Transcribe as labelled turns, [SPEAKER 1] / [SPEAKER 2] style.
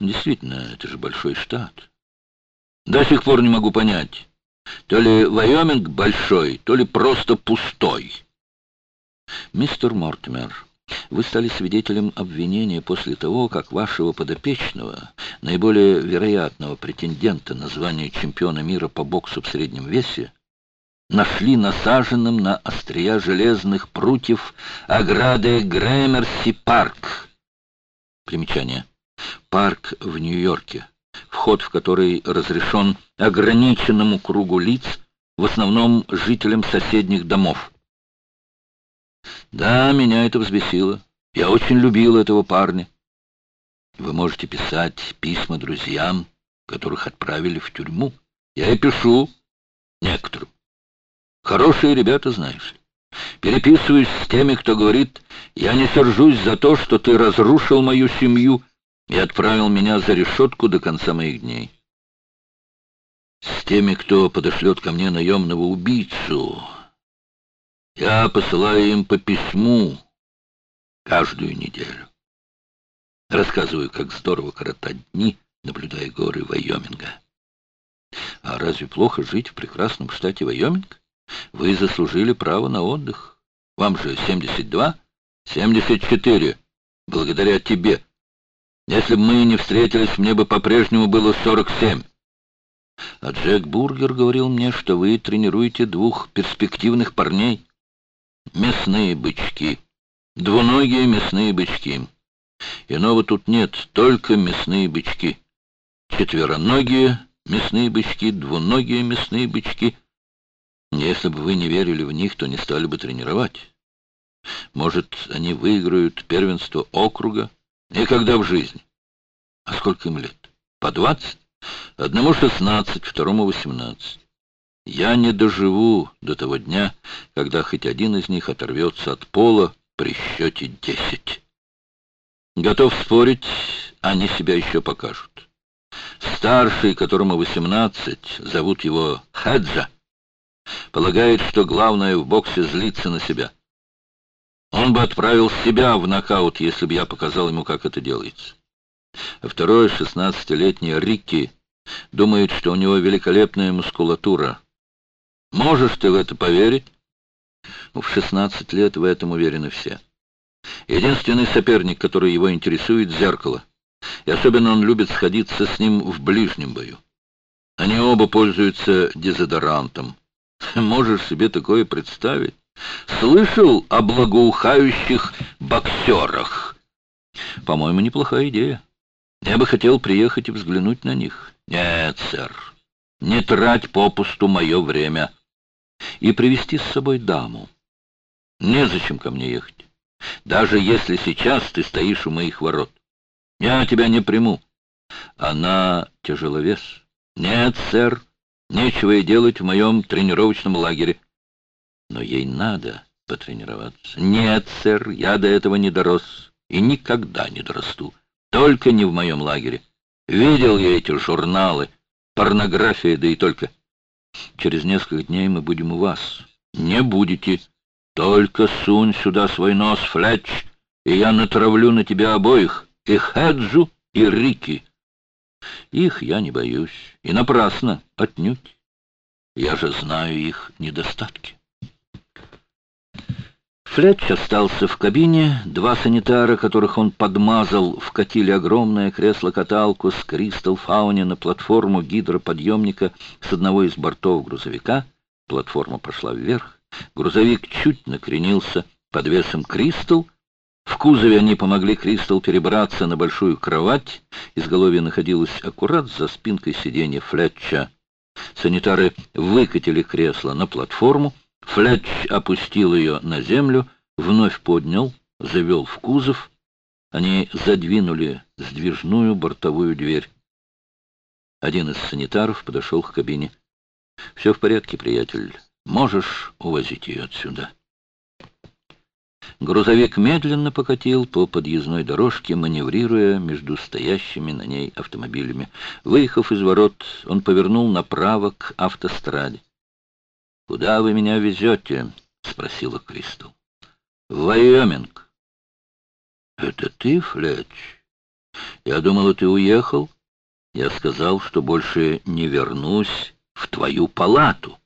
[SPEAKER 1] Действительно, это же большой штат. До сих пор не могу понять, то ли Вайоминг большой, то ли просто пустой.
[SPEAKER 2] Мистер Мортимер, вы стали свидетелем обвинения после того, как вашего подопечного, наиболее вероятного претендента на звание чемпиона мира по боксу в среднем весе, нашли насаженным на острия железных прутьев ограды Грэмерси парк. Примечание. Парк в Нью-Йорке, вход в который разрешен ограниченному кругу лиц, в основном жителям соседних домов. Да, меня это взбесило. Я очень любил этого парня. Вы можете писать письма друзьям, которых отправили в тюрьму. Я и пишу некоторым. Хорошие ребята, знаешь. Переписываюсь с теми, кто говорит, я не сержусь за то, что ты разрушил мою семью и отправил меня за решетку до конца моих дней. С теми, кто подошлет ко мне наемного убийцу, я посылаю им по письму каждую неделю. Рассказываю, как здорово коротать дни, наблюдая горы Вайоминга. А разве плохо жить в прекрасном штате Вайоминг? Вы заслужили право на отдых. Вам же 72? 74. Благодаря тебе. Если бы мы не встретились, мне бы по-прежнему было 47. А Джек Бургер говорил мне, что вы тренируете двух перспективных парней. Мясные бычки. Двуногие мясные бычки. Иного тут нет, только мясные бычки. Четвероногие мясные бычки, двуногие мясные бычки. Если бы вы не верили в них, то не стали бы тренировать. Может, они выиграют первенство округа? Никогда в жизни. А сколько им лет? По двадцать? Одному шестнадцать, второму восемнадцать. Я не доживу до того дня, когда хоть один из них оторвется от пола при счете десять. Готов спорить, они себя еще покажут. Старший, которому восемнадцать, зовут его Хаджа, полагает, что главное в боксе злиться на себя. Он бы отправил себя в нокаут, если бы я показал ему, как это делается. А второй, шестнадцатилетний Рикки, думает, что у него великолепная мускулатура — Можешь ты в это поверить? Ну, в 16 лет в этом уверены все. Единственный соперник, который его интересует, — зеркало. И особенно он любит сходиться с ним в ближнем бою. Они оба пользуются дезодорантом. Можешь себе такое представить? Слышал о благоухающих боксерах? По-моему, неплохая идея. Я бы хотел приехать и взглянуть на них. Нет, сэр, не трать попусту мое время и привести с собой даму. Незачем ко мне ехать, даже если сейчас ты стоишь у моих ворот. Я тебя не приму. Она тяжеловес. Нет, сэр, нечего ей делать в моем тренировочном лагере. Но ей надо потренироваться. Нет, сэр, я до этого не дорос и никогда не дорасту. Только не в моем лагере. Видел я эти журналы, порнография, да и только... Через несколько дней мы будем у вас. Не будете. Только сунь сюда свой нос, Флетч, и я натравлю на тебя обоих, и Хеджу, и Рики. Их я не боюсь. И напрасно, отнюдь. Я же знаю их недостатки. Флетч остался в кабине. Два санитара, которых он подмазал, вкатили огромное кресло-каталку с Кристал Фауни на платформу гидроподъемника с одного из бортов грузовика. Платформа пошла вверх. Грузовик чуть накренился под весом Кристал. В кузове они помогли Кристал перебраться на большую кровать. Изголовье находилось аккурат за спинкой сиденья Флетча. Санитары выкатили кресло на платформу. Флетч опустил ее на землю, вновь поднял, завел в кузов. Они задвинули сдвижную бортовую дверь. Один из санитаров подошел к кабине. «Все в порядке, приятель. Можешь увозить ее отсюда». Грузовик медленно покатил по подъездной дорожке, маневрируя между стоящими на ней автомобилями. Выехав из ворот, он повернул направо к автостраде. «Куда вы меня везете?» — спросила Кристал. «В Вайоминг». «Это ты, Флетч?
[SPEAKER 1] Я думала, ты уехал. Я сказал, что больше не вернусь в твою палату.